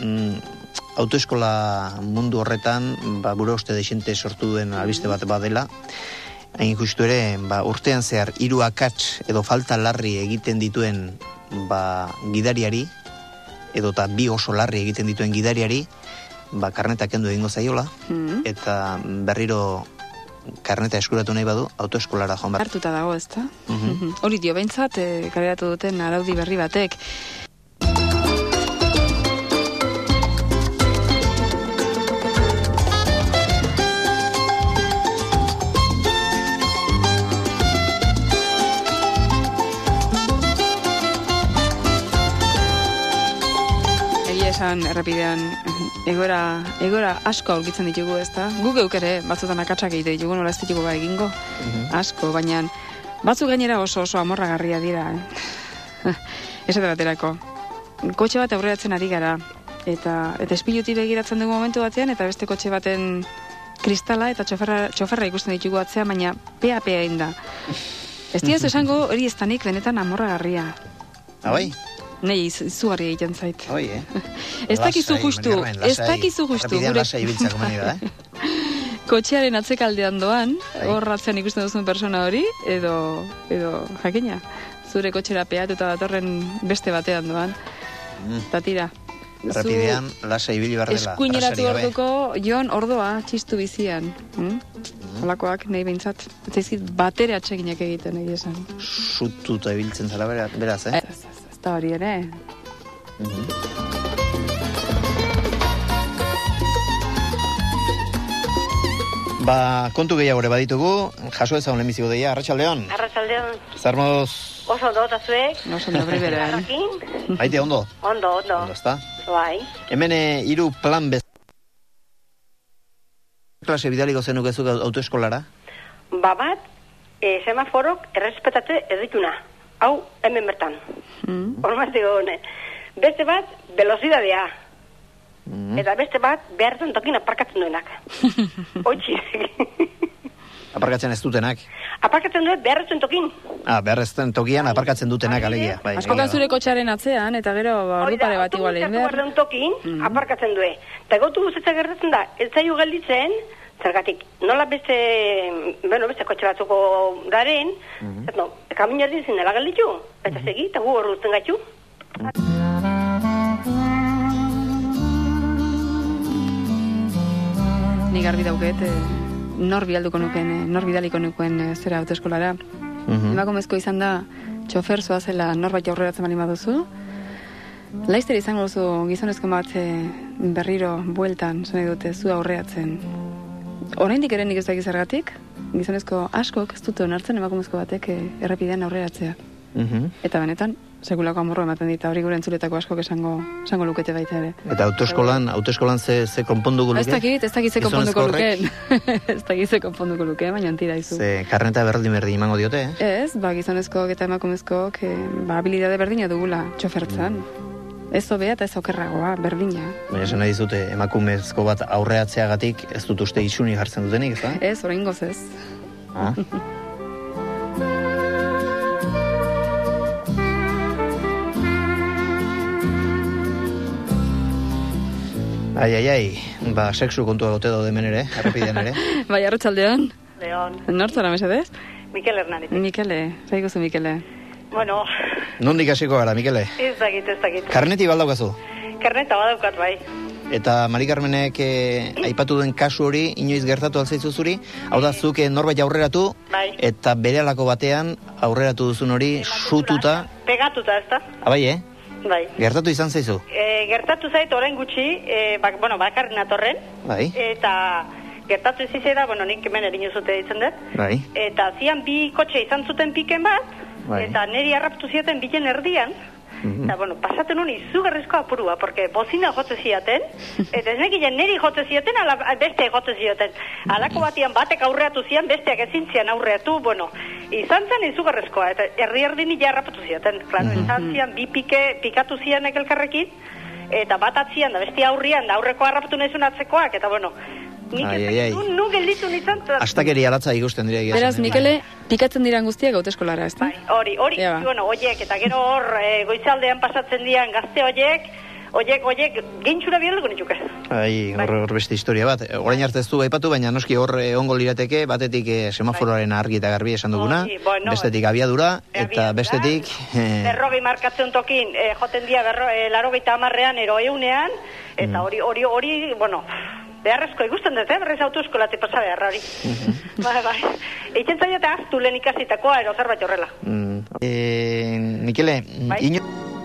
mm, autoeskola mundu horretan, ba, gure uste desente sortu duen albiste bat badela, hain justu ere, ba, urtean zehar, hiru akats edo falta larri egiten dituen ba, gidariari, edo eta bi oso larri egiten dituen gidariari, ba, karneta kendu egingo zaiola, Mm. eta berriro karneta eskuratu nahi badu, autoeskolara joan behar. Hartuta dago, ezta? Mhm. Hori dio behintzat, e, kaleratu duten araudi berri batek. Esan errepidean egora, egora asko aurkitzen ditugu, ezta? Guk geuk ere batzutan akatsak egite ditugu, nola ez ditugu ba egingo. Asko, baina batzuk gainera oso oso amorragarria dira, eh? Esate baterako. Kotxe bat aurreratzen ari gara, eta, eta espiluti begiratzen dugu momentu batean, eta beste kotxe baten kristala eta txoferra, txoferra ikusten ditugu atzean, baina pea pea egin da. Ez diaz esango hori ez benetan amorragarria. Abai? Nei, iz- izugarria egiten zait. Oi, eh? Ez dakizu justu, ez dakizu justu, lasai ibiltzea komeni da, eh? kotxearen atzekaldean doan, Bai. hor atzean ikusten duzun persona hori, edo, edo jakina, zure kotxera peatuta datorren beste batean doan, Mm. eta tira. Errepidean lasai ibili behar dela. Eskuineratu orduko Jon ordoa txistu bizian. Mm? Holakoak nahi behintzat. Ez zaizkit batere atseginak egiten egia esan. Sututa ibiltzen zara bera- beraz, eh? Ez, da hori ere. Ba, kontu gehiago ere baditugu, jaso ezagun lehenbiziko deia, Arratxaldeon, Arratsaldeon zer oso ondo eta zuek? Oso ondo. Arrakin? baite ondo, Ondo, ondo. ondo, ezta? Bai. Hemen eh, hiru plan bez... klase bidaliko zenuk ezuk autoeskolara? Ba bat, e, semaforok errespetate edituna. Hau, hemen bertan. Mm. Hone. Beste bat, velozidadea. Mm. Eta beste bat, behar duen tokin aparkatzen duenak. Hoitzi. Aparkatzen ez dutenak. aparkatzen duet behar duen tokin. Ah, behar den tokian aparkatzen dutenak alegia. Bai, Askotan zure kotxearen atzean, eta gero ba, ordu pare bat igual egin behar. behar tokin, aparkatzen due. Eta gotu guztetza gertatzen da, ez zaio gelditzen, zergatik, nola beste, bueno, beste kotxe batzuko daren, ez no, kamin erdin zinela gelditu, eta segi, eta gu hor uzten gaitu. Ni garbi dauket, e, nor bialduko nuken, e, nor bidaliko nuken e, zera autoeskolara. Mhm. Emakumezko izan da, txofer zoazela norbait aurreratzen bali baduzu, Laizter izango duzu gizonezko bat e, berriro bueltan, zene dute, zu aurreatzen. Oraindik ere nik ez dakit zergatik, gizonezko askok ez dute onartzen emakumezko batek e, errepidean aurreratzea. Mhm. Eta benetan, sekulako amorro ematen dit, eta hori gure entzuletako askok esango, esango lukete baita ere. Eta autoeskolan, autoeskolan ze, ze konponduko luke? Ez dakit, ez dakit ze Gizonezko konponduko lukeen. ez dakit ze konponduko luke, baina tira izu. Ze karneta berdi berdi imango diote, eh? Ez, ba, gizonezkoak eta emakumezkoak e, ba, habilidade berdina dugula txofertzan. Ez hobea eta ez okerragoa, berdina. Baina esan nahi dizute emakumezko bat aurreatzeagatik ez dut uste isuni jartzen dutenik, ez da? Ez, orain ez. Ah. Ai, ai, ai, ba, sexu kontua gote daude hemen ere, errepidean ere. bai, arratsaldeon Leon, nortzara mesedez? Mikel Hernanitik. Mikele, zaiguzu Mikele. Bueno, Nondik hasiko gara, Mikele? ez dakit, ez dakit. Karneti baldaukazu. Karneta badaukat bai. Eta Mari Carmenek eh, aipatu den kasu hori, inoiz gertatu alzaitzu zuri, hau da zuk eh, norbait aurreratu, Bai. eta bere batean aurreratu duzun hori sututa, Pegatuta, ez da? abai, eh? Bai. Gertatu izan zaizu? E, gertatu zait orain gutxi, e, bak, bueno, bakarren atorren, Bai, eta gertatu izera, bueno, nik hemen erin zute ditzen dut, bai. eta zian bi kotxe izan zuten piken bat, Bai. eta neri harraptu ziaten bilen erdian, Mhm. eta bueno, pasaten honi izugarrizko apurua, porque bozina jotze ziaten, eta ez nekien neri jotze ziaten, ala beste jotze ziaten. Alako batian batek aurreatu zian, besteak ezin zian aurreatu, bueno, izan zen izugarrizkoa, eta erdi erdi nila harrapatu ziaten. Claro, izan zian bi pike, pikatu zianek elkarrekin, eta bat atzian, da beste aurrian, da aurreko harrapatu nahizun atzekoak, eta bueno, nik Ai, ez ai, nu- gelditu nizan, eta- Astakeri alatza ikusten dira egia Beraz, eh? Mikele, pikatzen diran guztiak hauteskolara, ezta? Bai, hori, hori, Ea ba. bueno, oiek, eta gero hor, e, goizaldean pasatzen dian gazte oiek, oiek, oiek, gintxura bielduko nitzuke. Ai, Bai. hor, hor beste historia bat. Orain arte ez du aipatu, baina noski hor egongo lirateke, batetik eh, semaforoaren argi eta garbi esan duguna, Hori, bueno, bestetik abiadura, eta Abiadura, bestetik... eh, Berrogei markatzen tokin, eh, joten dia berro, eh, larogeita amarrean, ero eunean, eta hori, hori, hori, bueno, beharrezko ikusten dut, eh, berriz autoeskolati pasa beharra hori. bai, bai. Eitzen zaila eta aztu lehen ikasitakoa, ero zerbait horrela. mm, eh, Mikele, Bai. ino...